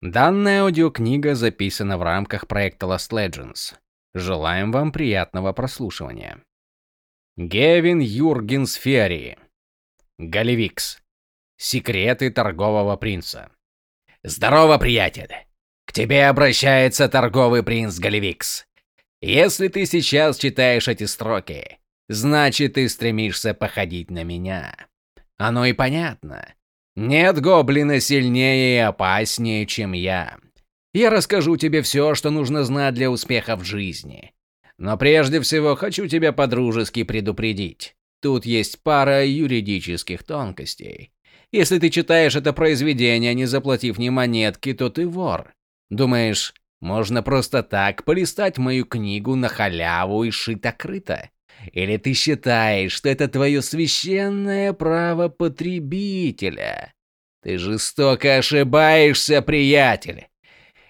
Данная аудиокнига записана в рамках проекта Lost Legends. Желаем вам приятного прослушивания. Гевин Юргенс Ферри. Галивикс. Секреты торгового принца. Здорово, приятель. К тебе обращается торговый принц Галивикс. Если ты сейчас читаешь эти строки, значит ты стремишься походить на меня. Оно и понятно. Нет гоблина сильнее и опаснее, чем я. Я расскажу тебе все, что нужно знать для успеха в жизни. Но прежде всего хочу тебя подружески предупредить. Тут есть пара юридических тонкостей. Если ты читаешь это произведение, не заплатив ни монетки, то ты вор. Думаешь, можно просто так полистать мою книгу на халяву и шито-крыто? Или ты считаешь, что это твое священное право потребителя? Ты жестоко ошибаешься, приятель.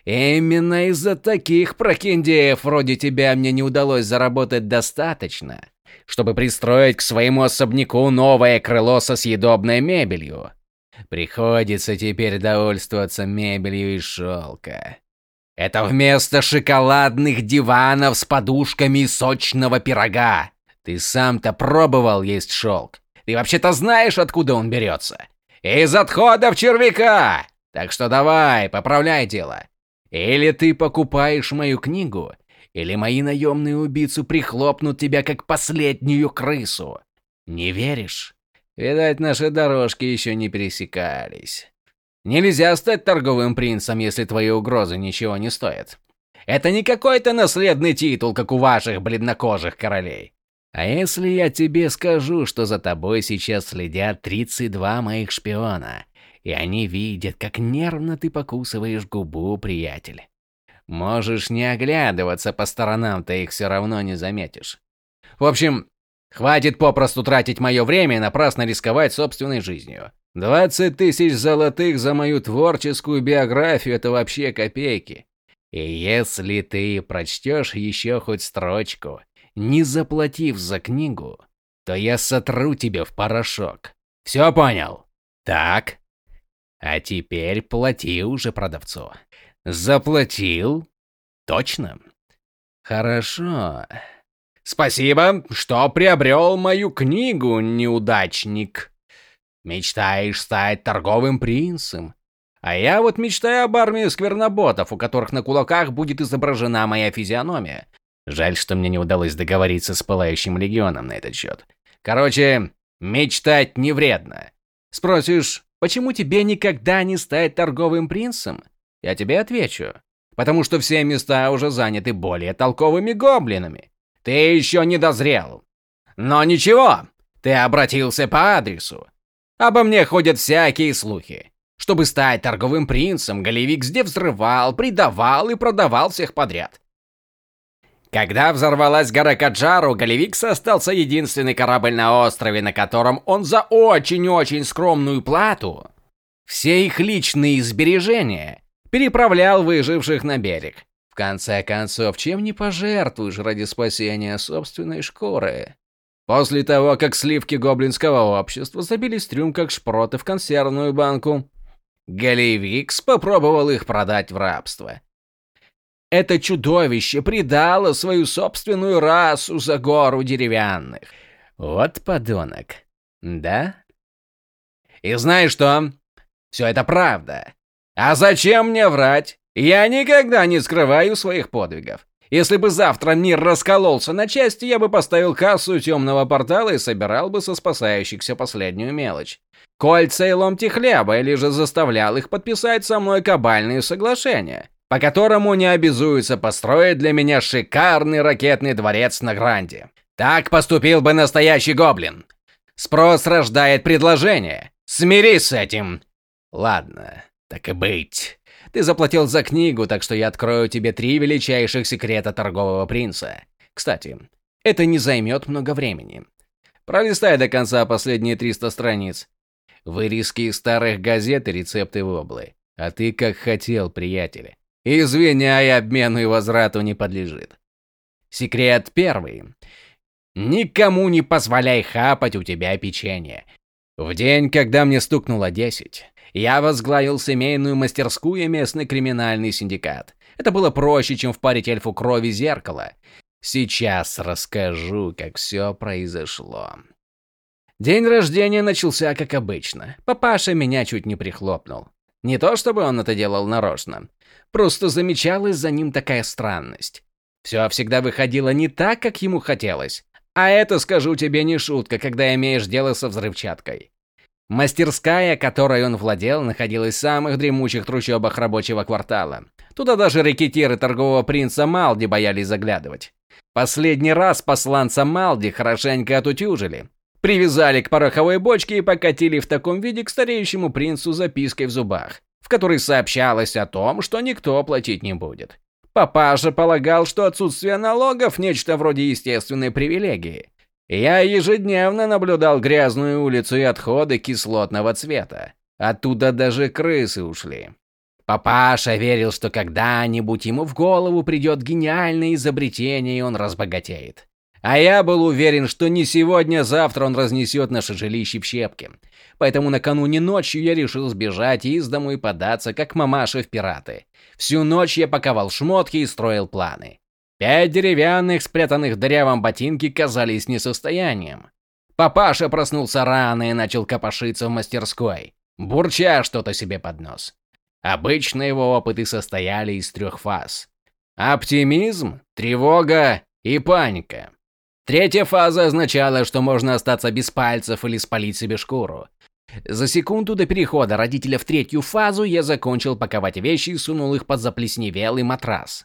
Именно из-за таких прокиндеев вроде тебя мне не удалось заработать достаточно, чтобы пристроить к своему особняку новое крыло со съедобной мебелью. Приходится теперь довольствоваться мебелью из шелка. Это вместо шоколадных диванов с подушками сочного пирога. Ты сам-то пробовал есть шелк. Ты вообще-то знаешь, откуда он берется? Из отходов червяка! Так что давай, поправляй дело. Или ты покупаешь мою книгу, или мои наемные убийцы прихлопнут тебя как последнюю крысу. Не веришь? Видать, наши дорожки еще не пересекались. Нельзя стать торговым принцем, если твои угрозы ничего не стоят. Это не какой-то наследный титул, как у ваших бледнокожих королей. А если я тебе скажу, что за тобой сейчас следят 32 моих шпиона, и они видят, как нервно ты покусываешь губу, приятель? Можешь не оглядываться по сторонам, ты их все равно не заметишь. В общем, хватит попросту тратить мое время и напрасно рисковать собственной жизнью. 20 тысяч золотых за мою творческую биографию – это вообще копейки. И если ты прочтешь еще хоть строчку, не заплатив за книгу, то я сотру тебе в порошок. Все понял? Так. А теперь плати уже продавцу. Заплатил? Точно? Хорошо. Спасибо, что приобрел мою книгу, неудачник. Мечтаешь стать торговым принцем? А я вот мечтаю об армии скверноботов, у которых на кулаках будет изображена моя физиономия. Жаль, что мне не удалось договориться с Пылающим Легионом на этот счет. Короче, мечтать не вредно. Спросишь, почему тебе никогда не стать торговым принцем? Я тебе отвечу. Потому что все места уже заняты более толковыми гоблинами. Ты еще не дозрел. Но ничего, ты обратился по адресу. Обо мне ходят всякие слухи. Чтобы стать торговым принцем, Галивикс где взрывал, предавал и продавал всех подряд. Когда взорвалась гора Каджару, Галивикс остался единственный корабль на острове, на котором он за очень-очень скромную плату все их личные сбережения переправлял выживших на берег. В конце концов, чем не пожертвуешь ради спасения собственной шкуры? После того, как сливки гоблинского общества забились трюм как шпроты в консервную банку, Галивикс попробовал их продать в рабство. Это чудовище предало свою собственную расу за гору деревянных. Вот подонок. Да? И знаешь что? Все это правда. А зачем мне врать? Я никогда не скрываю своих подвигов. Если бы завтра мир раскололся на части, я бы поставил кассу темного портала и собирал бы со спасающихся последнюю мелочь. Кольца и ломти хлеба, или же заставлял их подписать со мной кабальные соглашения по которому не обязуются построить для меня шикарный ракетный дворец на Гранде. Так поступил бы настоящий гоблин. Спрос рождает предложение. Смирись с этим. Ладно, так и быть. Ты заплатил за книгу, так что я открою тебе три величайших секрета торгового принца. Кстати, это не займет много времени. Пролистай до конца последние 300 страниц. Вырезки из старых газет и рецепты воблы. А ты как хотел, приятель. Извиняй, обмену и возврату не подлежит. Секрет первый. Никому не позволяй хапать у тебя печенье. В день, когда мне стукнуло 10, Я возглавил семейную мастерскую и местный криминальный синдикат. Это было проще, чем впарить эльфу крови зеркало. Сейчас расскажу, как все произошло. День рождения начался как обычно. Папаша меня чуть не прихлопнул. Не то чтобы он это делал нарочно. Просто замечалась за ним такая странность. Все всегда выходило не так, как ему хотелось. А это, скажу тебе, не шутка, когда имеешь дело со взрывчаткой. Мастерская, которой он владел, находилась в самых дремучих трущобах рабочего квартала. Туда даже рекетиры торгового принца Малди боялись заглядывать. Последний раз посланца Малди хорошенько отутюжили. Привязали к пороховой бочке и покатили в таком виде к стареющему принцу запиской в зубах, в которой сообщалось о том, что никто платить не будет. Папаша полагал, что отсутствие налогов – нечто вроде естественной привилегии. Я ежедневно наблюдал грязную улицу и отходы кислотного цвета. Оттуда даже крысы ушли. Папаша верил, что когда-нибудь ему в голову придет гениальное изобретение, и он разбогатеет. А я был уверен, что не сегодня-завтра он разнесет наше жилище в щепки. Поэтому накануне ночью я решил сбежать из дому и податься, как мамаша в пираты. Всю ночь я паковал шмотки и строил планы. Пять деревянных, спрятанных в дырявом ботинке, казались несостоянием. Папаша проснулся рано и начал копошиться в мастерской, бурча что-то себе под нос. Обычно его опыты состояли из трех фаз. Оптимизм, тревога и паника. Третья фаза означала, что можно остаться без пальцев или спалить себе шкуру. За секунду до перехода родителя в третью фазу я закончил паковать вещи и сунул их под заплесневелый матрас.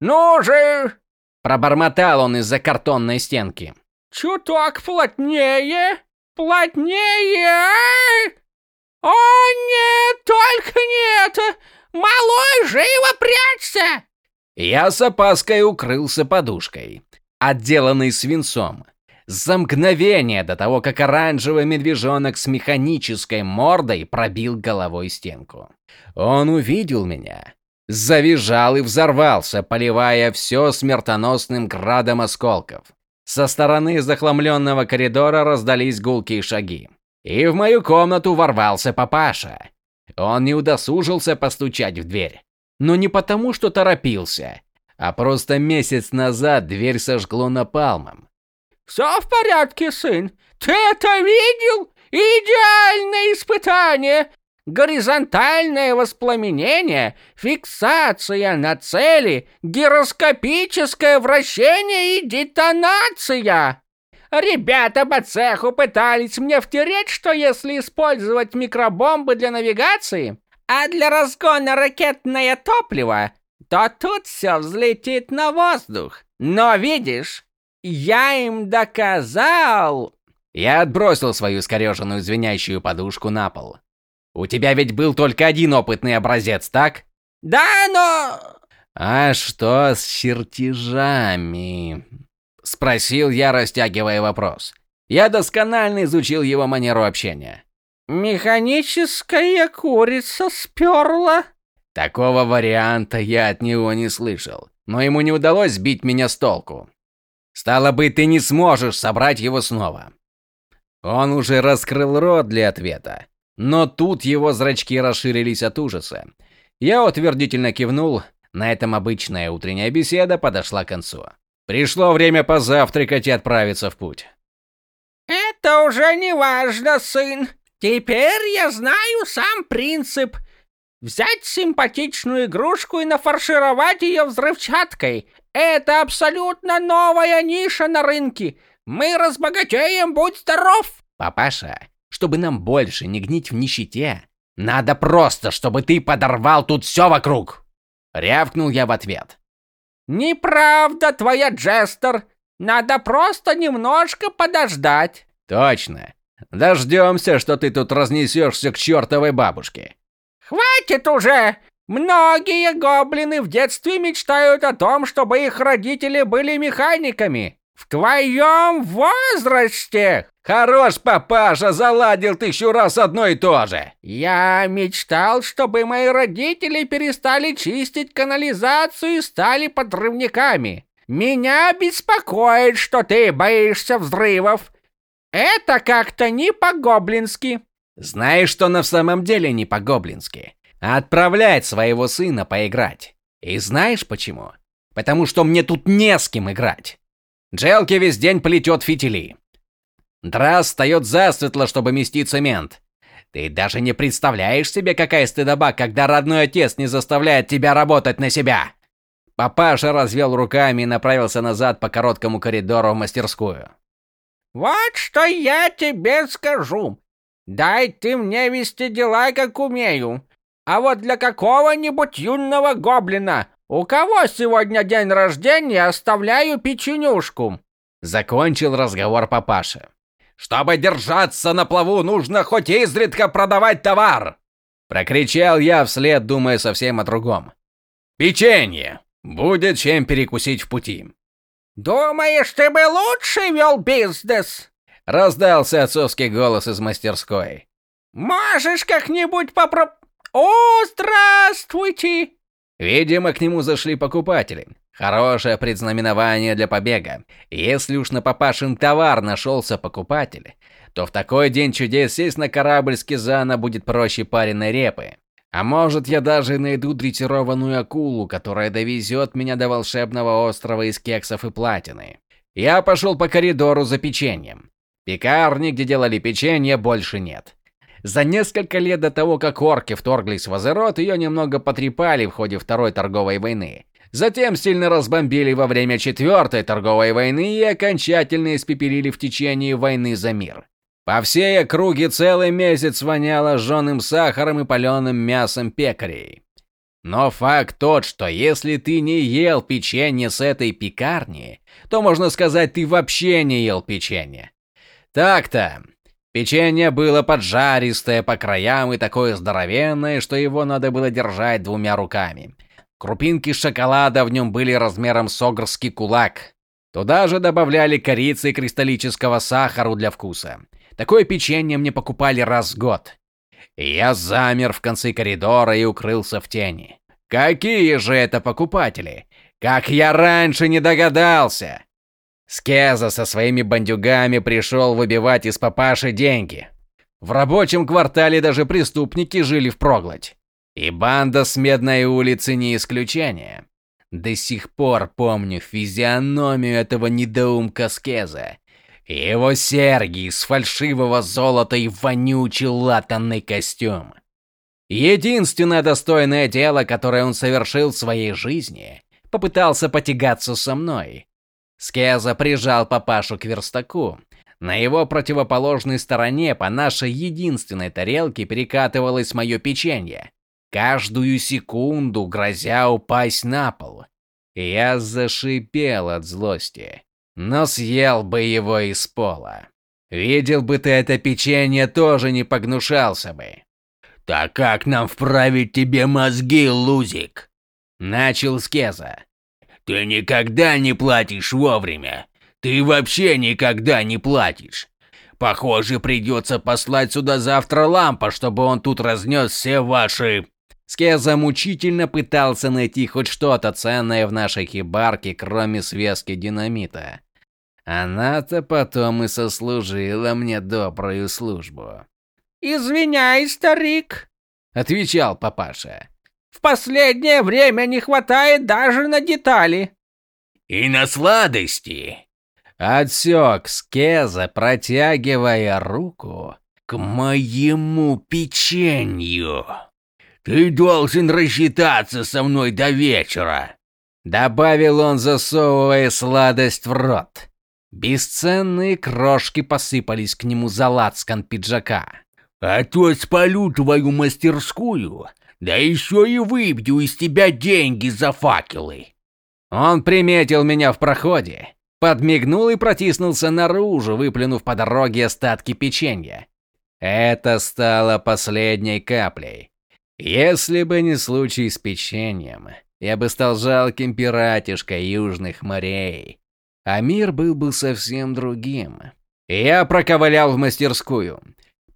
«Ну же!» – пробормотал он из-за картонной стенки. «Чуток плотнее! Плотнее! О, нет, только не это! Малой, живо прячься!» Я с опаской укрылся подушкой, отделанной свинцом за мгновение до того, как оранжевый медвежонок с механической мордой пробил головой стенку. Он увидел меня, завизжал и взорвался, поливая все смертоносным градом осколков. Со стороны захламленного коридора раздались гулкие шаги. И в мою комнату ворвался папаша. Он не удосужился постучать в дверь. Но не потому, что торопился, а просто месяц назад дверь сожгло напалмом. «Все в порядке, сын? Ты это видел? Идеальное испытание! Горизонтальное воспламенение, фиксация на цели, гироскопическое вращение и детонация!» Ребята по цеху пытались мне втереть, что если использовать микробомбы для навигации, а для разгона ракетное топливо, то тут все взлетит на воздух. Но видишь, я им доказал!» Я отбросил свою скореженную звенящую подушку на пол. «У тебя ведь был только один опытный образец, так?» «Да, но...» «А что с чертежами?» Спросил я, растягивая вопрос. Я досконально изучил его манеру общения. «Механическая курица сперла?» Такого варианта я от него не слышал, но ему не удалось сбить меня с толку. Стало быть, ты не сможешь собрать его снова. Он уже раскрыл рот для ответа, но тут его зрачки расширились от ужаса. Я утвердительно кивнул, на этом обычная утренняя беседа подошла к концу. Пришло время позавтракать и отправиться в путь. «Это уже не важно, сын. Теперь я знаю сам принцип. Взять симпатичную игрушку и нафаршировать ее взрывчаткой. Это абсолютно новая ниша на рынке. Мы разбогатеем, будь здоров. Папаша, чтобы нам больше не гнить в нищете, надо просто, чтобы ты подорвал тут все вокруг. Рявкнул я в ответ. Неправда твоя, Джестер. Надо просто немножко подождать. Точно. Дождемся, что ты тут разнесешься к чертовой бабушке. Хватит уже! Многие гоблины в детстве мечтают о том, чтобы их родители были механиками. В твоем возрасте! Хорош, папаша, заладил тысячу раз одно и то же. Я мечтал, чтобы мои родители перестали чистить канализацию и стали подрывниками. Меня беспокоит, что ты боишься взрывов. Это как-то не по-гоблински. Знаешь, что на самом деле не по-гоблински? Отправлять своего сына поиграть. И знаешь почему? Потому что мне тут не с кем играть. Джелки весь день плетет фитили. Драс встает засветло, чтобы мести цемент. Ты даже не представляешь себе, какая стыдоба, когда родной отец не заставляет тебя работать на себя. Папаша развел руками и направился назад по короткому коридору в мастерскую. Вот что я тебе скажу. Дай ты мне вести дела, как умею. А вот для какого-нибудь юного гоблина, у кого сегодня день рождения, оставляю печенюшку. Закончил разговор папаша. Чтобы держаться на плаву, нужно хоть изредка продавать товар!» Прокричал я вслед, думая совсем о другом. «Печенье! Будет чем перекусить в пути!» «Думаешь, ты бы лучше вел бизнес?» Раздался отцовский голос из мастерской. «Можешь как-нибудь попроб... О, здравствуйте!» Видимо, к нему зашли покупатели. Хорошее предзнаменование для побега. Если уж на папашин товар нашелся покупатель, то в такой день чудес сесть на корабль с Кизана будет проще пареной репы. А может, я даже найду дрессированную акулу, которая довезет меня до волшебного острова из кексов и платины. Я пошел по коридору за печеньем. Пекарни, где делали печенье, больше нет. За несколько лет до того, как орки вторглись в Азерот, ее немного потрепали в ходе Второй торговой войны. Затем сильно разбомбили во время Четвертой торговой войны и окончательно испепелили в течение войны за мир. По всей округе целый месяц воняло жженым сахаром и паленым мясом пекарей. Но факт тот, что если ты не ел печенье с этой пекарни, то можно сказать, ты вообще не ел печенье. Так-то. Печенье было поджаристое по краям и такое здоровенное, что его надо было держать двумя руками. Крупинки шоколада в нем были размером с огрский кулак. Туда же добавляли корицы и кристаллического сахара для вкуса. Такое печенье мне покупали раз в год. Я замер в конце коридора и укрылся в тени. Какие же это покупатели? Как я раньше не догадался! Скеза со своими бандюгами пришел выбивать из папаши деньги. В рабочем квартале даже преступники жили впроглоть. И банда с Медной улицы не исключение. До сих пор помню физиономию этого недоумка Скеза. Его серьги из фальшивого золота и вонючий латанный костюм. Единственное достойное дело, которое он совершил в своей жизни, попытался потягаться со мной. Скеза прижал папашу к верстаку. На его противоположной стороне по нашей единственной тарелке перекатывалось мое печенье каждую секунду грозя упасть на пол. Я зашипел от злости, но съел бы его из пола. Видел бы ты это печенье, тоже не погнушался бы. «Так как нам вправить тебе мозги, Лузик?» Начал Скеза. «Ты никогда не платишь вовремя. Ты вообще никогда не платишь. Похоже, придется послать сюда завтра лампа, чтобы он тут разнес все ваши Скеза мучительно пытался найти хоть что-то ценное в нашей хибарке, кроме связки динамита. Она-то потом и сослужила мне добрую службу. «Извиняй, старик», — отвечал папаша. «В последнее время не хватает даже на детали». «И на сладости», — отсек Скеза, протягивая руку к моему печенью. Ты должен рассчитаться со мной до вечера, добавил он, засовывая сладость в рот. Бесценные крошки посыпались к нему за лацкан пиджака. А то спалю твою мастерскую, да еще и выбью из тебя деньги за факелы. Он приметил меня в проходе, подмигнул и протиснулся наружу, выплюнув по дороге остатки печенья. Это стало последней каплей. Если бы не случай с печеньем, я бы стал жалким пиратишкой южных морей. А мир был бы совсем другим. Я проковылял в мастерскую.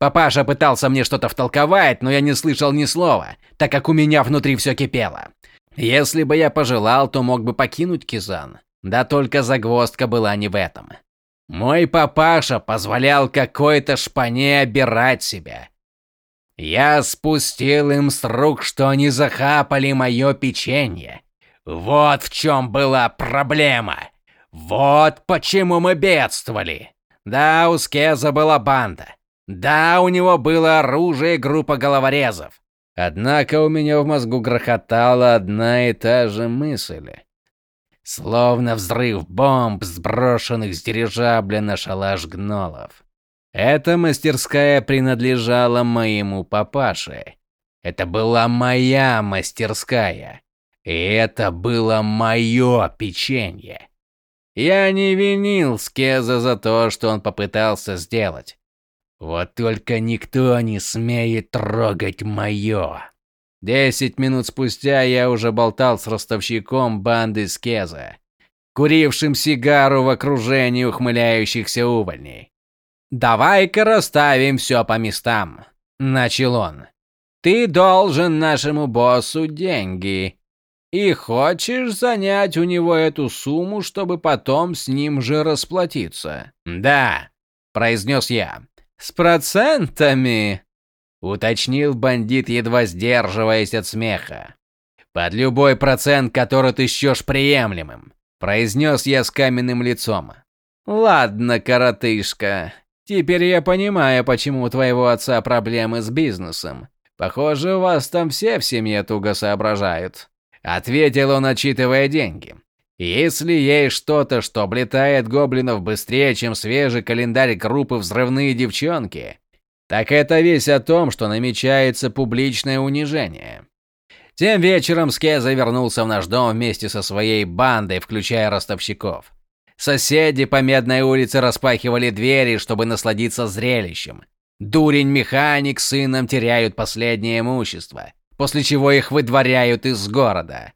Папаша пытался мне что-то втолковать, но я не слышал ни слова, так как у меня внутри все кипело. Если бы я пожелал, то мог бы покинуть Кизан. Да только загвоздка была не в этом. Мой папаша позволял какой-то шпане обирать себя, Я спустил им с рук, что они захапали мое печенье. Вот в чем была проблема. Вот почему мы бедствовали. Да, у Скеза была банда. Да, у него было оружие и группа головорезов. Однако у меня в мозгу грохотала одна и та же мысль. Словно взрыв бомб, сброшенных с дирижабля на шалаш гнолов. Эта мастерская принадлежала моему папаше. Это была моя мастерская. И это было мое печенье. Я не винил Скеза за то, что он попытался сделать. Вот только никто не смеет трогать мое. Десять минут спустя я уже болтал с ростовщиком банды Скеза, курившим сигару в окружении ухмыляющихся увольней. «Давай-ка расставим все по местам», — начал он. «Ты должен нашему боссу деньги. И хочешь занять у него эту сумму, чтобы потом с ним же расплатиться?» «Да», — произнес я. «С процентами?» — уточнил бандит, едва сдерживаясь от смеха. «Под любой процент, который ты счешь приемлемым», — произнес я с каменным лицом. «Ладно, коротышка, теперь я понимаю, почему у твоего отца проблемы с бизнесом. Похоже, у вас там все в семье туго соображают», — ответил он, отчитывая деньги. Если есть что-то, что облетает гоблинов быстрее, чем свежий календарь группы «Взрывные девчонки», так это весь о том, что намечается публичное унижение. Тем вечером Скеза вернулся в наш дом вместе со своей бандой, включая ростовщиков. Соседи по Медной улице распахивали двери, чтобы насладиться зрелищем. Дурень-механик с сыном теряют последнее имущество, после чего их выдворяют из города.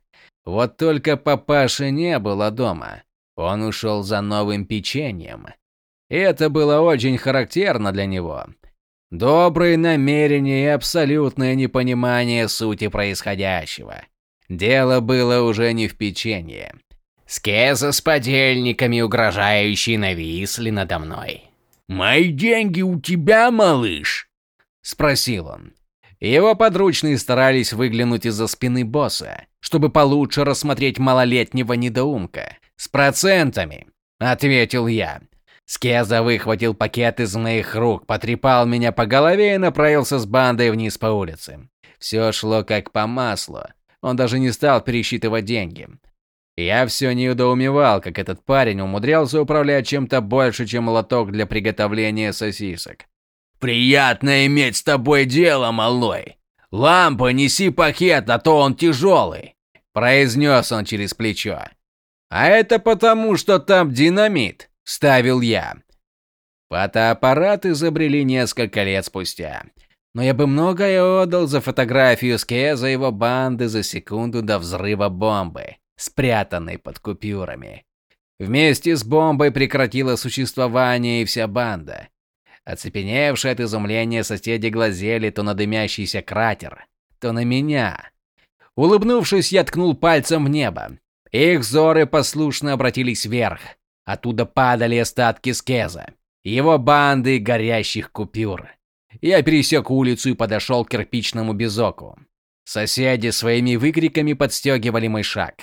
Вот только папаши не было дома. Он ушел за новым печеньем. И это было очень характерно для него. Добрые намерения и абсолютное непонимание сути происходящего. Дело было уже не в печенье. Скеза с подельниками, угрожающие, нависли надо мной. «Мои деньги у тебя, малыш?» – спросил он. Его подручные старались выглянуть из-за спины босса, чтобы получше рассмотреть малолетнего недоумка. «С процентами», — ответил я. Скеза выхватил пакет из моих рук, потрепал меня по голове и направился с бандой вниз по улице. Все шло как по маслу. Он даже не стал пересчитывать деньги. Я все недоумевал, как этот парень умудрялся управлять чем-то больше, чем лоток для приготовления сосисок. «Приятно иметь с тобой дело, малой. Лампа, неси пакет, а то он тяжелый», – произнес он через плечо. «А это потому, что там динамит», – ставил я. Фотоаппарат изобрели несколько лет спустя. Но я бы многое отдал за фотографию Скеза его банды за секунду до взрыва бомбы, спрятанной под купюрами. Вместе с бомбой прекратила существование и вся банда. Оцепеневшие от изумления соседи глазели то на дымящийся кратер, то на меня. Улыбнувшись, я ткнул пальцем в небо. Их взоры послушно обратились вверх. Оттуда падали остатки скеза, его банды горящих купюр. Я пересек улицу и подошел к кирпичному безоку. Соседи своими выкриками подстегивали мой шаг.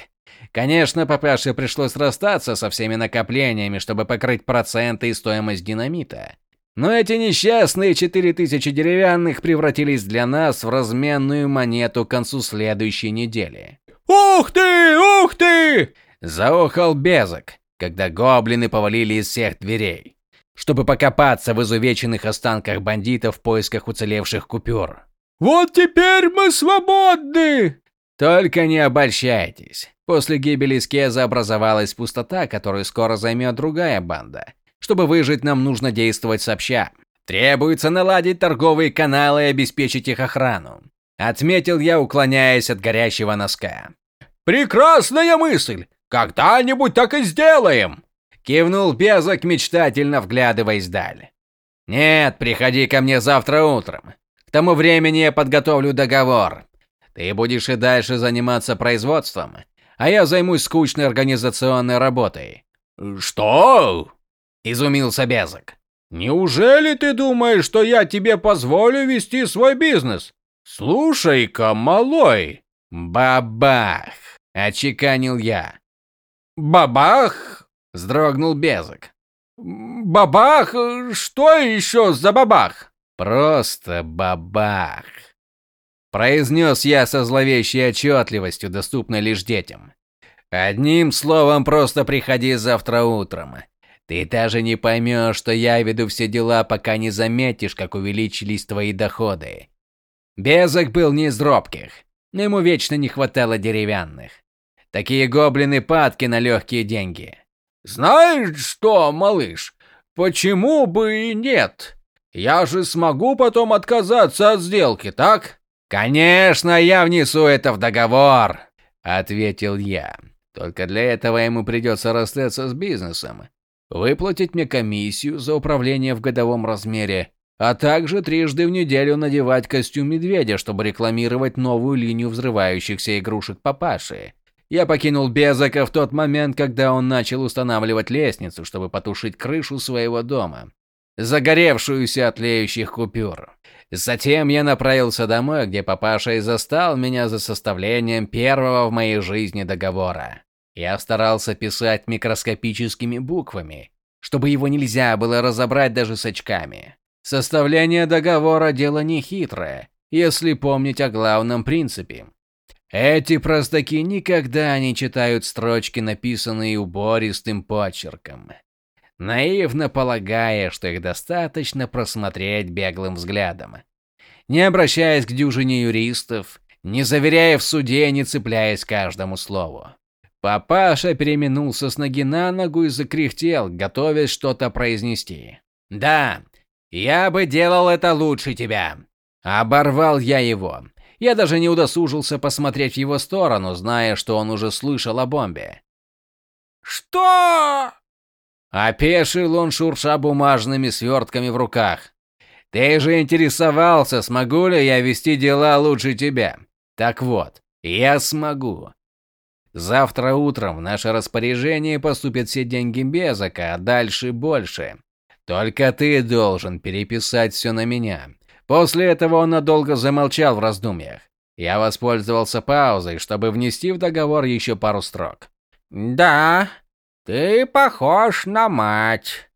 Конечно, папаше пришлось расстаться со всеми накоплениями, чтобы покрыть проценты и стоимость динамита. Но эти несчастные четыре тысячи деревянных превратились для нас в разменную монету к концу следующей недели. «Ух ты! Ух ты!» – заохал Безок, когда гоблины повалили из всех дверей, чтобы покопаться в изувеченных останках бандитов в поисках уцелевших купюр. «Вот теперь мы свободны!» Только не обольщайтесь. После гибели Скеза образовалась пустота, которую скоро займет другая банда. Чтобы выжить, нам нужно действовать сообща. Требуется наладить торговые каналы и обеспечить их охрану. Отметил я, уклоняясь от горящего носка. «Прекрасная мысль! Когда-нибудь так и сделаем!» Кивнул Безок, мечтательно вглядываясь вдаль. «Нет, приходи ко мне завтра утром. К тому времени я подготовлю договор. Ты будешь и дальше заниматься производством, а я займусь скучной организационной работой». «Что?» Изумился Безок. Неужели ты думаешь, что я тебе позволю вести свой бизнес? Слушай-ка, малой. Бабах, очеканил я. Бабах, вздрогнул Безок. Бабах? Что еще за бабах? Просто бабах. Произнес я со зловещей отчетливостью, доступной лишь детям. Одним словом, просто приходи завтра утром. Ты даже не поймешь, что я веду все дела, пока не заметишь, как увеличились твои доходы. Безок был не из робких, но ему вечно не хватало деревянных. Такие гоблины падки на легкие деньги. Знаешь что, малыш, почему бы и нет? Я же смогу потом отказаться от сделки, так? Конечно, я внесу это в договор, ответил я. Только для этого ему придется расстаться с бизнесом выплатить мне комиссию за управление в годовом размере, а также трижды в неделю надевать костюм медведя, чтобы рекламировать новую линию взрывающихся игрушек папаши. Я покинул Безака в тот момент, когда он начал устанавливать лестницу, чтобы потушить крышу своего дома, загоревшуюся от тлеющих купюр. Затем я направился домой, где папаша и застал меня за составлением первого в моей жизни договора. Я старался писать микроскопическими буквами, чтобы его нельзя было разобрать даже с очками. Составление договора – дело нехитрое, если помнить о главном принципе. Эти простаки никогда не читают строчки, написанные убористым почерком, наивно полагая, что их достаточно просмотреть беглым взглядом. Не обращаясь к дюжине юристов, не заверяя в суде, не цепляясь каждому слову. Папаша переминулся с ноги на ногу и закряхтел, готовясь что-то произнести. «Да, я бы делал это лучше тебя!» Оборвал я его. Я даже не удосужился посмотреть в его сторону, зная, что он уже слышал о бомбе. «Что?» Опешил он, шурша бумажными свертками в руках. «Ты же интересовался, смогу ли я вести дела лучше тебя. Так вот, я смогу. Завтра утром в наше распоряжение поступят все деньги Безака, а дальше больше. Только ты должен переписать все на меня. После этого он надолго замолчал в раздумьях. Я воспользовался паузой, чтобы внести в договор еще пару строк. «Да, ты похож на мать.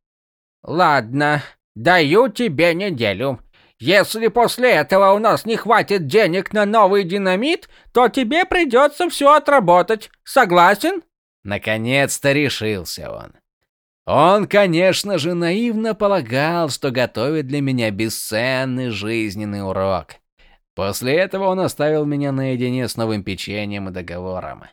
Ладно, даю тебе неделю. Если после этого у нас не хватит денег на новый динамит, то тебе придется все отработать. Согласен? Наконец-то решился он. Он, конечно же, наивно полагал, что готовит для меня бесценный жизненный урок. После этого он оставил меня наедине с новым печеньем и договором.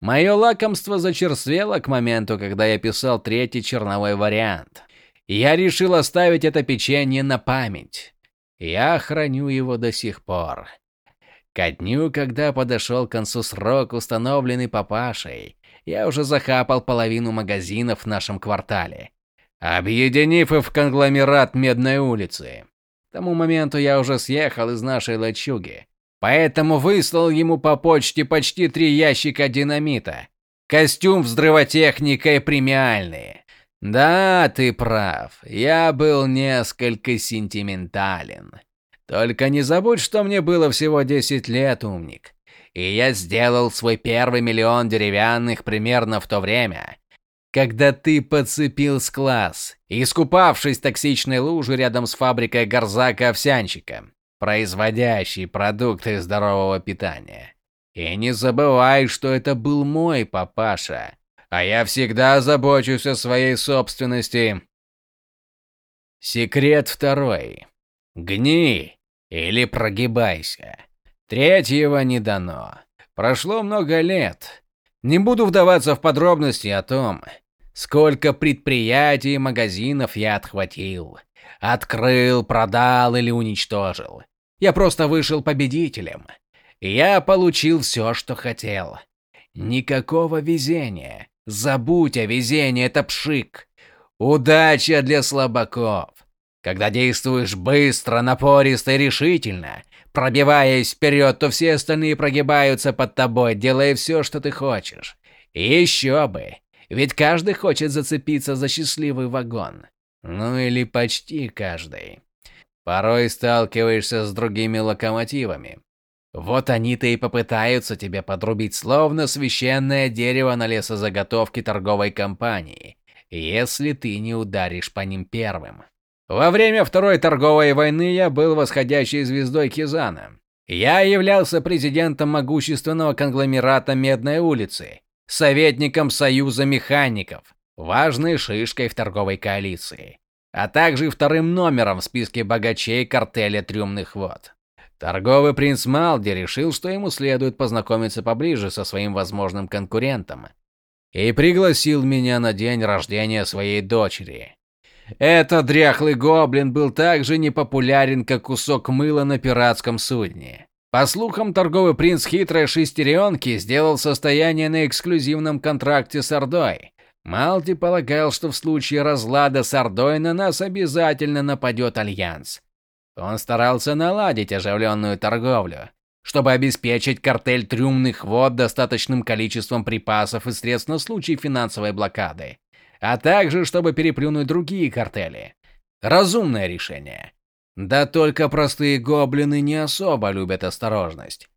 Мое лакомство зачерствело к моменту, когда я писал третий черновой вариант. Я решил оставить это печенье на память. Я храню его до сих пор. Ко дню, когда подошел к концу срок, установленный папашей, я уже захапал половину магазинов в нашем квартале, объединив их в конгломерат Медной улицы. К тому моменту я уже съехал из нашей лачуги, поэтому выслал ему по почте почти три ящика динамита, костюм взрывотехника и премиальные. Да, ты прав. Я был несколько сентиментален. Только не забудь, что мне было всего 10 лет, умник. И я сделал свой первый миллион деревянных примерно в то время, когда ты подцепил с класс, искупавшись в токсичной луже рядом с фабрикой Горзака-овсянщика, производящей продукты здорового питания. И не забывай, что это был мой папаша, а я всегда забочусь о своей собственности. Секрет второй. Гни или прогибайся. Третьего не дано. Прошло много лет. Не буду вдаваться в подробности о том, сколько предприятий и магазинов я отхватил, открыл, продал или уничтожил. Я просто вышел победителем. Я получил все, что хотел. Никакого везения, Забудь о везении, это пшик. Удача для слабаков. Когда действуешь быстро, напористо и решительно, пробиваясь вперед, то все остальные прогибаются под тобой, делая все, что ты хочешь. И еще бы. Ведь каждый хочет зацепиться за счастливый вагон. Ну или почти каждый. Порой сталкиваешься с другими локомотивами. Вот они-то и попытаются тебя подрубить словно священное дерево на лесозаготовке торговой компании, если ты не ударишь по ним первым. Во время Второй торговой войны я был восходящей звездой Кизана. Я являлся президентом могущественного конгломерата Медной улицы, советником Союза механиков, важной шишкой в торговой коалиции, а также вторым номером в списке богачей картеля трюмных вод. Торговый принц Малди решил, что ему следует познакомиться поближе со своим возможным конкурентом, и пригласил меня на день рождения своей дочери. Этот дряхлый гоблин был так же непопулярен, как кусок мыла на пиратском судне. По слухам, торговый принц хитрой шестеренки сделал состояние на эксклюзивном контракте с Ордой. Малти полагал, что в случае разлада с Ордой на нас обязательно нападет Альянс. Он старался наладить оживленную торговлю, чтобы обеспечить картель трюмных вод достаточным количеством припасов и средств на случай финансовой блокады, а также чтобы переплюнуть другие картели. Разумное решение. Да только простые гоблины не особо любят осторожность.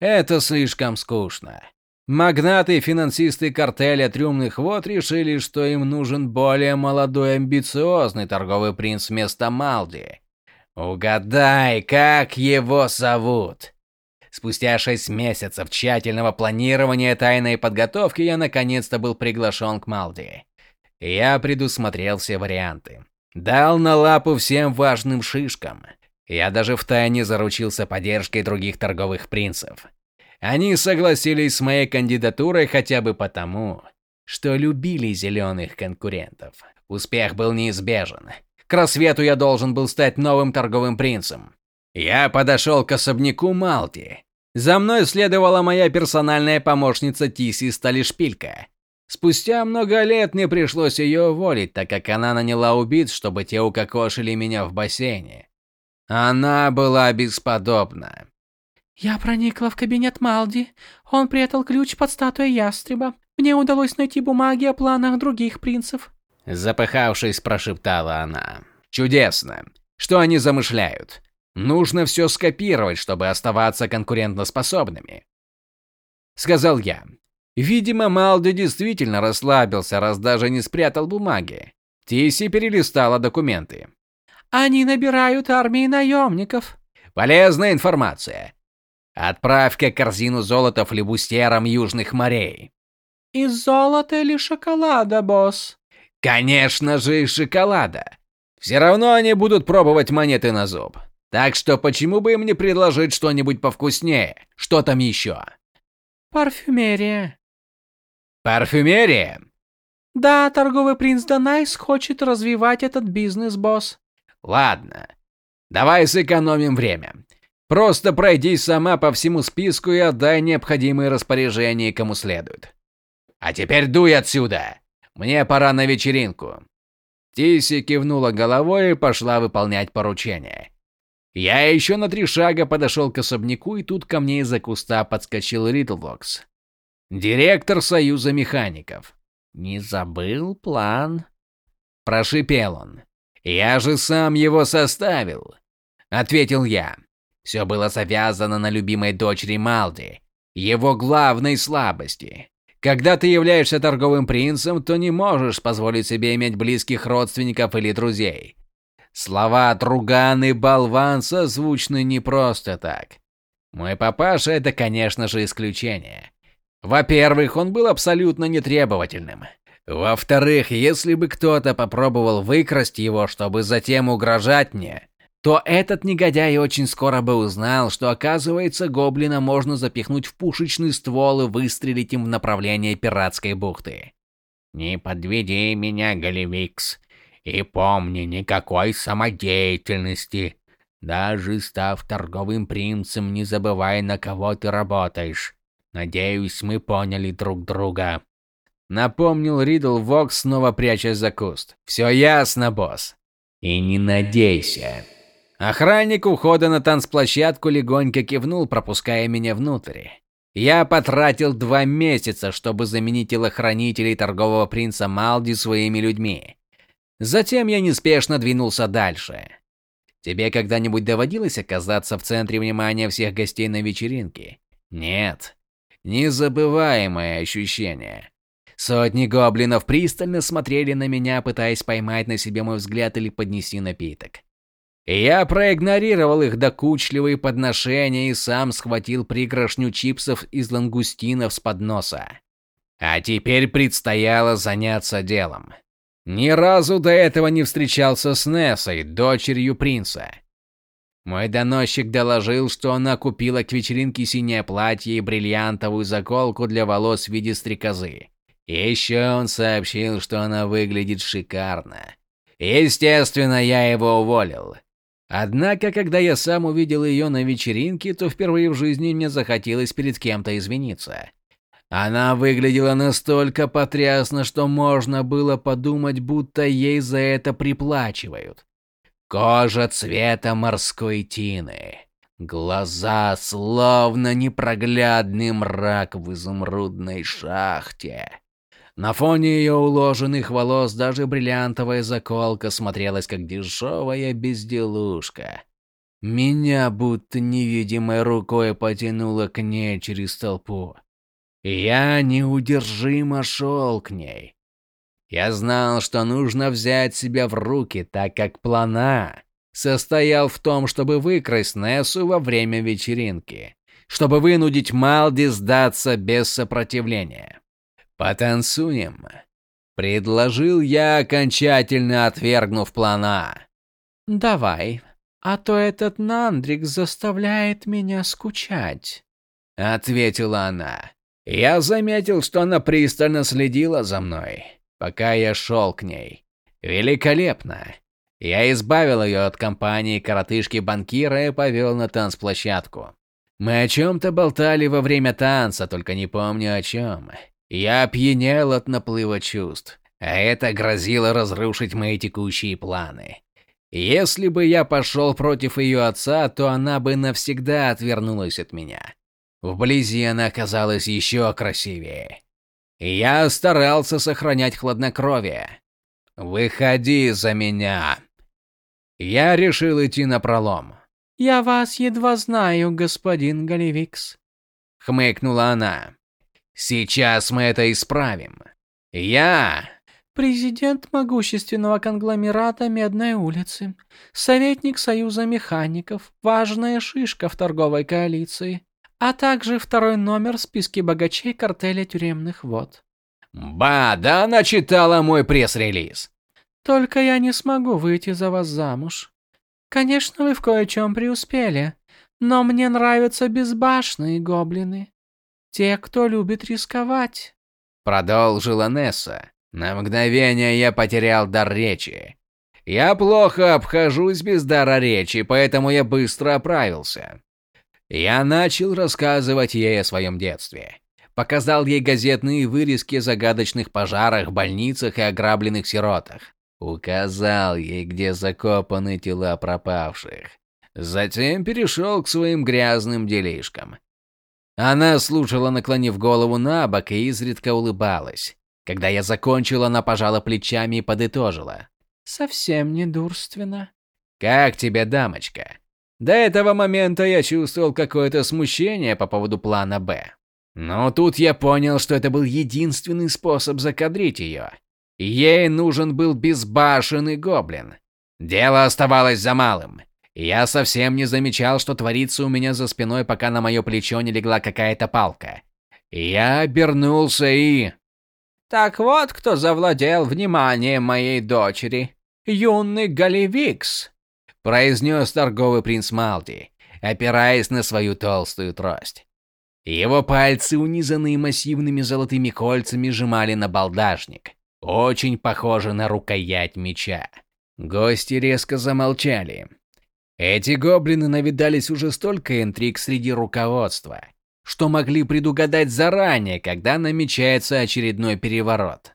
Это слишком скучно. Магнаты и финансисты картеля трюмных вод решили, что им нужен более молодой амбициозный торговый принц вместо Малди. Угадай, как его зовут? Спустя шесть месяцев тщательного планирования тайной подготовки я наконец-то был приглашен к Малди. Я предусмотрел все варианты. Дал на лапу всем важным шишкам. Я даже втайне заручился поддержкой других торговых принцев. Они согласились с моей кандидатурой хотя бы потому, что любили зеленых конкурентов. Успех был неизбежен. К рассвету я должен был стать новым торговым принцем. Я подошел к особняку Малти. За мной следовала моя персональная помощница Тиси Сталишпилька. Спустя много лет мне пришлось ее уволить, так как она наняла убийц, чтобы те укокошили меня в бассейне. Она была бесподобна. Я проникла в кабинет Малди. Он прятал ключ под статуей ястреба. Мне удалось найти бумаги о планах других принцев. Запыхавшись, прошептала она. Чудесно. Что они замышляют? Нужно все скопировать, чтобы оставаться конкурентоспособными. Сказал я. Видимо, Малди действительно расслабился, раз даже не спрятал бумаги. Тиси перелистала документы. Они набирают армии наемников. Полезная информация. Отправь-ка корзину золота флебустерам южных морей. Из золота или шоколада, босс? Конечно же, из шоколада. Все равно они будут пробовать монеты на зуб. Так что почему бы им не предложить что-нибудь повкуснее? Что там еще? Парфюмерия. Парфюмерия? Да, торговый принц Данайс хочет развивать этот бизнес, босс. Ладно. Давай сэкономим время. Просто пройдись сама по всему списку и отдай необходимые распоряжения кому следует. А теперь дуй отсюда. Мне пора на вечеринку. Тиси кивнула головой и пошла выполнять поручение. Я еще на три шага подошел к особняку, и тут ко мне из-за куста подскочил Ритлвокс. Директор Союза механиков. «Не забыл план?» Прошипел он. «Я же сам его составил!» Ответил я. Все было завязано на любимой дочери Малди, его главной слабости. Когда ты являешься торговым принцем, то не можешь позволить себе иметь близких родственников или друзей. Слова «друган» и «болван» созвучны не просто так. Мой папаша – это, конечно же, исключение. Во-первых, он был абсолютно нетребовательным. Во-вторых, если бы кто-то попробовал выкрасть его, чтобы затем угрожать мне, то этот негодяй очень скоро бы узнал, что оказывается гоблина можно запихнуть в пушечный ствол и выстрелить им в направлении пиратской бухты. Не подведи меня, Галивикс, и помни никакой самодеятельности. Даже став торговым принцем, не забывай, на кого ты работаешь. Надеюсь, мы поняли друг друга. Напомнил Ридл Вокс, снова прячась за куст. Все ясно, босс. И не надейся. Охранник ухода на танцплощадку легонько кивнул, пропуская меня внутрь. Я потратил два месяца, чтобы заменить телохранителей торгового принца Малди своими людьми. Затем я неспешно двинулся дальше. Тебе когда-нибудь доводилось оказаться в центре внимания всех гостей на вечеринке? Нет. Незабываемое ощущение. Сотни гоблинов пристально смотрели на меня, пытаясь поймать на себе мой взгляд или поднести напиток. Я проигнорировал их докучливые подношения и сам схватил пригоршню чипсов из лангустинов с подноса. А теперь предстояло заняться делом. Ни разу до этого не встречался с Нессой, дочерью принца. Мой доносчик доложил, что она купила к вечеринке синее платье и бриллиантовую заколку для волос в виде стрекозы. Еще он сообщил, что она выглядит шикарно. Естественно, я его уволил. Однако, когда я сам увидел ее на вечеринке, то впервые в жизни мне захотелось перед кем-то извиниться. Она выглядела настолько потрясно, что можно было подумать, будто ей за это приплачивают. Кожа цвета морской тины. Глаза словно непроглядный мрак в изумрудной шахте. На фоне ее уложенных волос даже бриллиантовая заколка смотрелась как дешевая безделушка. Меня будто невидимой рукой потянуло к ней через толпу. Я неудержимо шел к ней. Я знал, что нужно взять себя в руки, так как плана состоял в том, чтобы выкрасть Нессу во время вечеринки, чтобы вынудить Малди сдаться без сопротивления. «Потанцуем», — предложил я, окончательно отвергнув плана. «Давай, а то этот Нандрик заставляет меня скучать», — ответила она. Я заметил, что она пристально следила за мной, пока я шел к ней. Великолепно. Я избавил ее от компании коротышки-банкира и повел на танцплощадку. Мы о чем-то болтали во время танца, только не помню о чем. Я опьянел от наплыва чувств, а это грозило разрушить мои текущие планы. Если бы я пошел против ее отца, то она бы навсегда отвернулась от меня. Вблизи она оказалась еще красивее. Я старался сохранять хладнокровие. «Выходи за меня!» Я решил идти на пролом. «Я вас едва знаю, господин Галивикс», — хмыкнула она. Сейчас мы это исправим. Я... Президент могущественного конгломерата Медной улицы. Советник Союза механиков. Важная шишка в торговой коалиции. А также второй номер в списке богачей картеля тюремных вод. Ба, да она читала мой пресс-релиз. Только я не смогу выйти за вас замуж. Конечно, вы в кое-чем преуспели, но мне нравятся безбашенные гоблины. Те, кто любит рисковать. Продолжила Несса. На мгновение я потерял дар речи. Я плохо обхожусь без дара речи, поэтому я быстро оправился. Я начал рассказывать ей о своем детстве. Показал ей газетные вырезки о загадочных пожарах, больницах и ограбленных сиротах. Указал ей, где закопаны тела пропавших. Затем перешел к своим грязным делишкам. Она слушала, наклонив голову на бок и изредка улыбалась. Когда я закончил, она пожала плечами и подытожила. «Совсем не дурственно». «Как тебе, дамочка?» До этого момента я чувствовал какое-то смущение по поводу плана «Б». Но тут я понял, что это был единственный способ закадрить ее. Ей нужен был безбашенный гоблин. Дело оставалось за малым. Я совсем не замечал, что творится у меня за спиной, пока на мое плечо не легла какая-то палка. Я обернулся и... Так вот, кто завладел вниманием моей дочери. Юный Галивикс, произнес торговый принц Малди, опираясь на свою толстую трость. Его пальцы, унизанные массивными золотыми кольцами, сжимали на балдашник. Очень похоже на рукоять меча. Гости резко замолчали. Эти гоблины навидались уже столько интриг среди руководства, что могли предугадать заранее, когда намечается очередной переворот.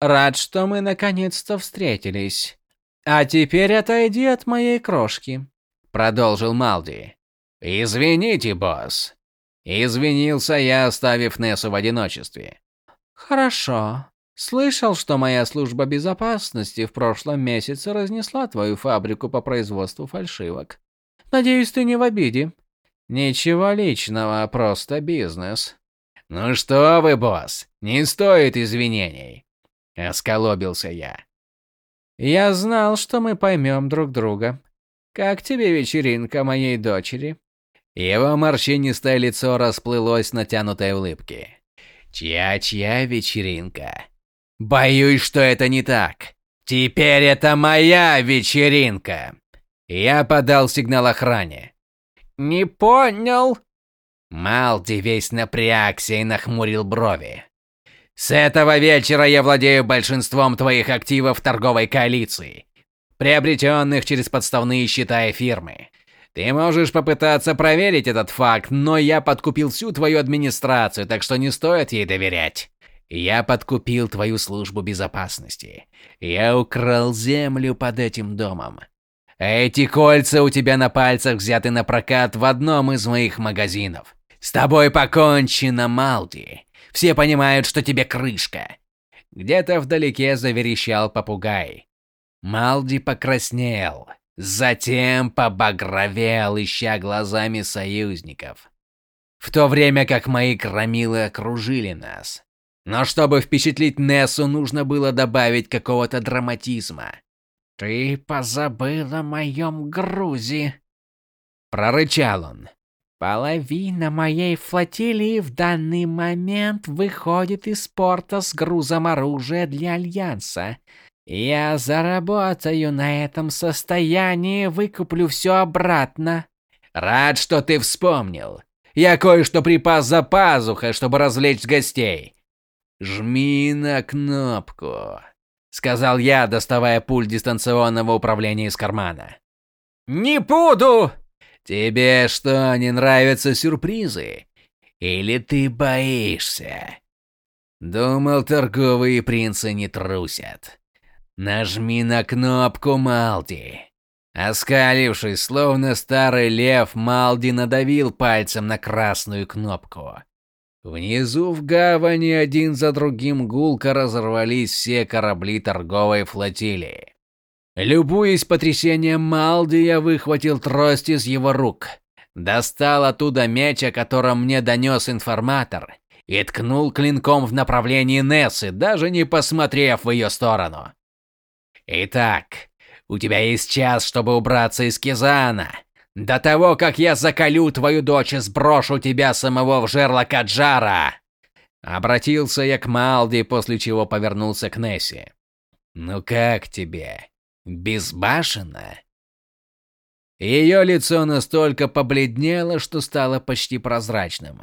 Рад, что мы наконец-то встретились. А теперь отойди от моей крошки, продолжил Малди. Извините, босс. Извинился я, оставив Нессу в одиночестве. Хорошо. Слышал, что моя служба безопасности в прошлом месяце разнесла твою фабрику по производству фальшивок. Надеюсь, ты не в обиде. Ничего личного, просто бизнес. Ну что вы, босс, не стоит извинений. Осколобился я. Я знал, что мы поймем друг друга. Как тебе вечеринка моей дочери? Его морщинистое лицо расплылось в натянутой улыбке. Чья-чья вечеринка? Боюсь, что это не так. Теперь это моя вечеринка. Я подал сигнал охране. Не понял. Малди весь напрягся и нахмурил брови. С этого вечера я владею большинством твоих активов торговой коалиции, приобретенных через подставные счета и фирмы. Ты можешь попытаться проверить этот факт, но я подкупил всю твою администрацию, так что не стоит ей доверять. Я подкупил твою службу безопасности. Я украл землю под этим домом. Эти кольца у тебя на пальцах взяты на прокат в одном из моих магазинов. С тобой покончено, Малди. Все понимают, что тебе крышка. Где-то вдалеке заверещал попугай. Малди покраснел. Затем побагровел, ища глазами союзников. В то время как мои кромилы окружили нас. Но чтобы впечатлить Нессу, нужно было добавить какого-то драматизма. «Ты позабыл о моем грузе!» Прорычал он. «Половина моей флотилии в данный момент выходит из порта с грузом оружия для Альянса. Я заработаю на этом состоянии, выкуплю все обратно. Рад, что ты вспомнил. Я кое-что припас за пазухой, чтобы развлечь гостей. Жми на кнопку, сказал я, доставая пульт дистанционного управления из кармана. Не буду. Тебе что, не нравятся сюрпризы? Или ты боишься? Думал, торговые принцы не трусят. Нажми на кнопку Малди. Оскалившись, словно старый лев, Малди надавил пальцем на красную кнопку. Внизу в гавани один за другим гулко разорвались все корабли торговой флотилии. Любуясь потрясением Малди, я выхватил трость из его рук, достал оттуда меч, о котором мне донес информатор, и ткнул клинком в направлении Нессы, даже не посмотрев в ее сторону. Итак, у тебя есть час, чтобы убраться из Кизана. До того, как я заколю твою дочь и сброшу тебя самого в жерло Каджара. Обратился я к Малди, после чего повернулся к Несси. Ну как тебе? Безбашенно? Ее лицо настолько побледнело, что стало почти прозрачным.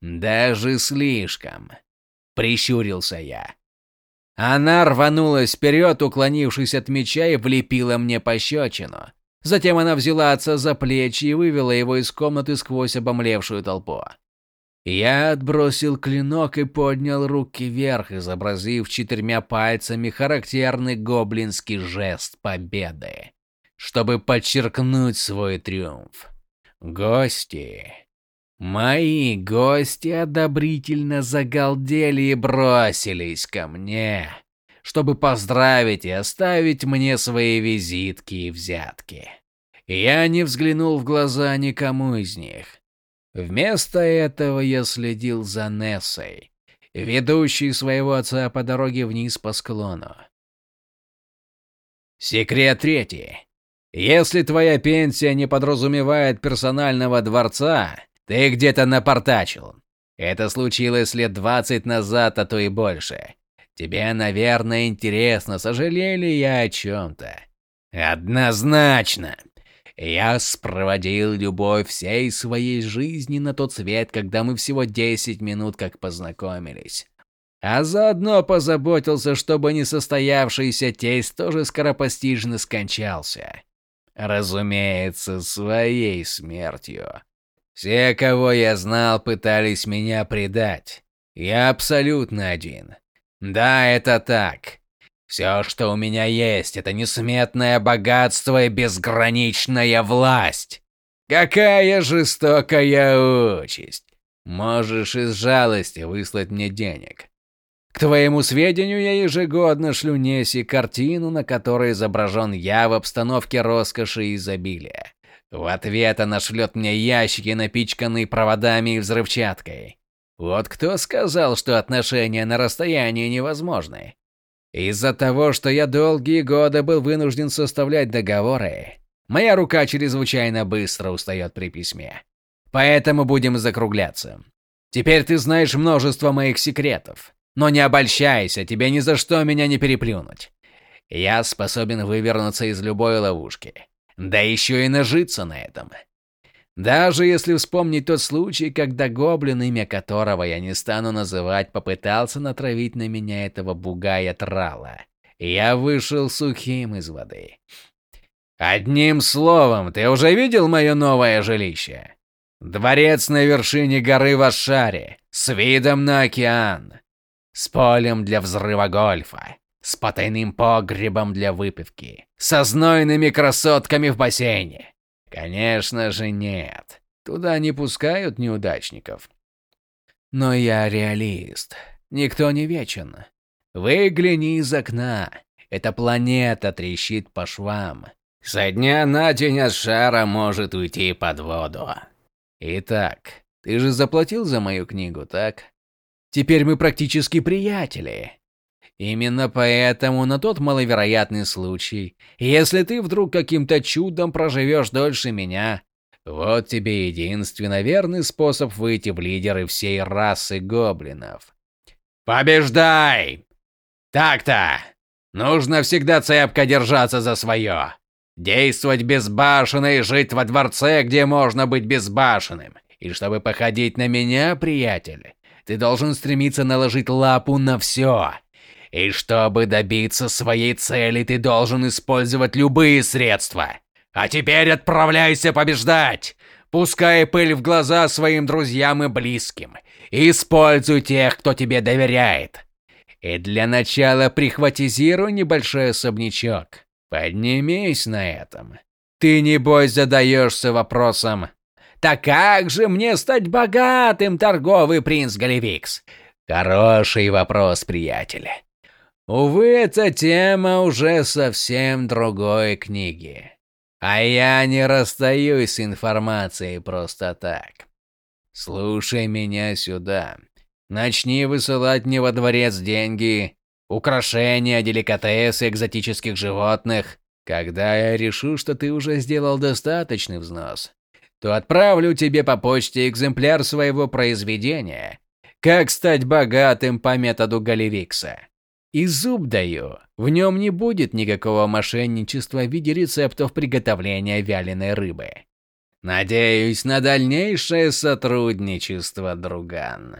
Даже слишком. Прищурился я. Она рванулась вперед, уклонившись от меча, и влепила мне пощечину. Затем она взяла отца за плечи и вывела его из комнаты сквозь обомлевшую толпу. Я отбросил клинок и поднял руки вверх, изобразив четырьмя пальцами характерный гоблинский жест победы, чтобы подчеркнуть свой триумф. Гости, Мои гости одобрительно загалдели и бросились ко мне, чтобы поздравить и оставить мне свои визитки и взятки. Я не взглянул в глаза никому из них. Вместо этого я следил за Нессой, ведущей своего отца по дороге вниз по склону. Секрет третий. Если твоя пенсия не подразумевает персонального дворца, ты где-то напортачил. Это случилось лет двадцать назад, а то и больше. Тебе, наверное, интересно, сожалели я о чем-то. Однозначно. Я спроводил любовь всей своей жизни на тот свет, когда мы всего 10 минут как познакомились. А заодно позаботился, чтобы несостоявшийся тесть тоже скоропостижно скончался. Разумеется, своей смертью. Все, кого я знал, пытались меня предать. Я абсолютно один. Да, это так. Все, что у меня есть, это несметное богатство и безграничная власть. Какая жестокая участь. Можешь из жалости выслать мне денег. К твоему сведению, я ежегодно шлю Неси картину, на которой изображен я в обстановке роскоши и изобилия. В ответ она шлет мне ящики, напичканные проводами и взрывчаткой. Вот кто сказал, что отношения на расстоянии невозможны? Из-за того, что я долгие годы был вынужден составлять договоры, моя рука чрезвычайно быстро устает при письме. Поэтому будем закругляться. Теперь ты знаешь множество моих секретов. Но не обольщайся, тебе ни за что меня не переплюнуть. Я способен вывернуться из любой ловушки. Да еще и нажиться на этом. Даже если вспомнить тот случай, когда гоблин, имя которого я не стану называть, попытался натравить на меня этого бугая трала. Я вышел сухим из воды. Одним словом, ты уже видел мое новое жилище? Дворец на вершине горы в Ашаре, с видом на океан, с полем для взрыва гольфа, с потайным погребом для выпивки, со знойными красотками в бассейне. Конечно же нет. Туда не пускают неудачников. Но я реалист. Никто не вечен. Выгляни из окна. Эта планета трещит по швам. Со дня на день от шара может уйти под воду. Итак, ты же заплатил за мою книгу, так? Теперь мы практически приятели. Именно поэтому на тот маловероятный случай, если ты вдруг каким-то чудом проживешь дольше меня, вот тебе единственно верный способ выйти в лидеры всей расы гоблинов. Побеждай! Так-то! Нужно всегда цепко держаться за свое. Действовать безбашенно и жить во дворце, где можно быть безбашенным. И чтобы походить на меня, приятель, ты должен стремиться наложить лапу на все. И чтобы добиться своей цели, ты должен использовать любые средства. А теперь отправляйся побеждать. Пускай пыль в глаза своим друзьям и близким. Используй тех, кто тебе доверяет. И для начала прихватизируй небольшой особнячок. Поднимись на этом. Ты, небось, задаешься вопросом. Так как же мне стать богатым, торговый принц Галивикс? Хороший вопрос, приятель. Увы, эта тема уже совсем другой книги. А я не расстаюсь с информацией просто так. Слушай меня сюда. Начни высылать мне во дворец деньги, украшения, деликатесы экзотических животных. Когда я решу, что ты уже сделал достаточный взнос, то отправлю тебе по почте экземпляр своего произведения «Как стать богатым по методу Галивикса». И зуб даю, в нем не будет никакого мошенничества в виде рецептов приготовления вяленой рыбы. Надеюсь на дальнейшее сотрудничество, друган.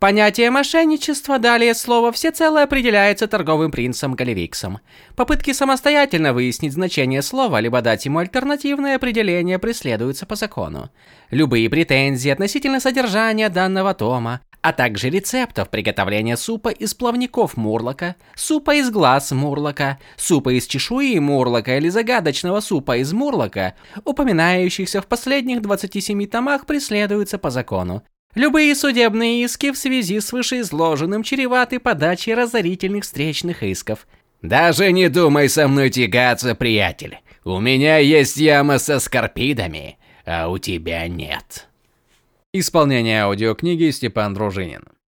Понятие мошенничества далее слово всецело определяется торговым принцем Галивиксом. Попытки самостоятельно выяснить значение слова, либо дать ему альтернативное определение преследуются по закону. Любые претензии относительно содержания данного тома, а также рецептов приготовления супа из плавников мурлока, супа из глаз мурлока, супа из чешуи мурлока или загадочного супа из мурлока, упоминающихся в последних 27 томах, преследуются по закону. Любые судебные иски в связи с вышеизложенным чреваты подачей разорительных встречных исков. Даже не думай со мной тягаться, приятель. У меня есть яма со скорпидами, а у тебя нет. Исполнение аудиокниги Степан Дружинин.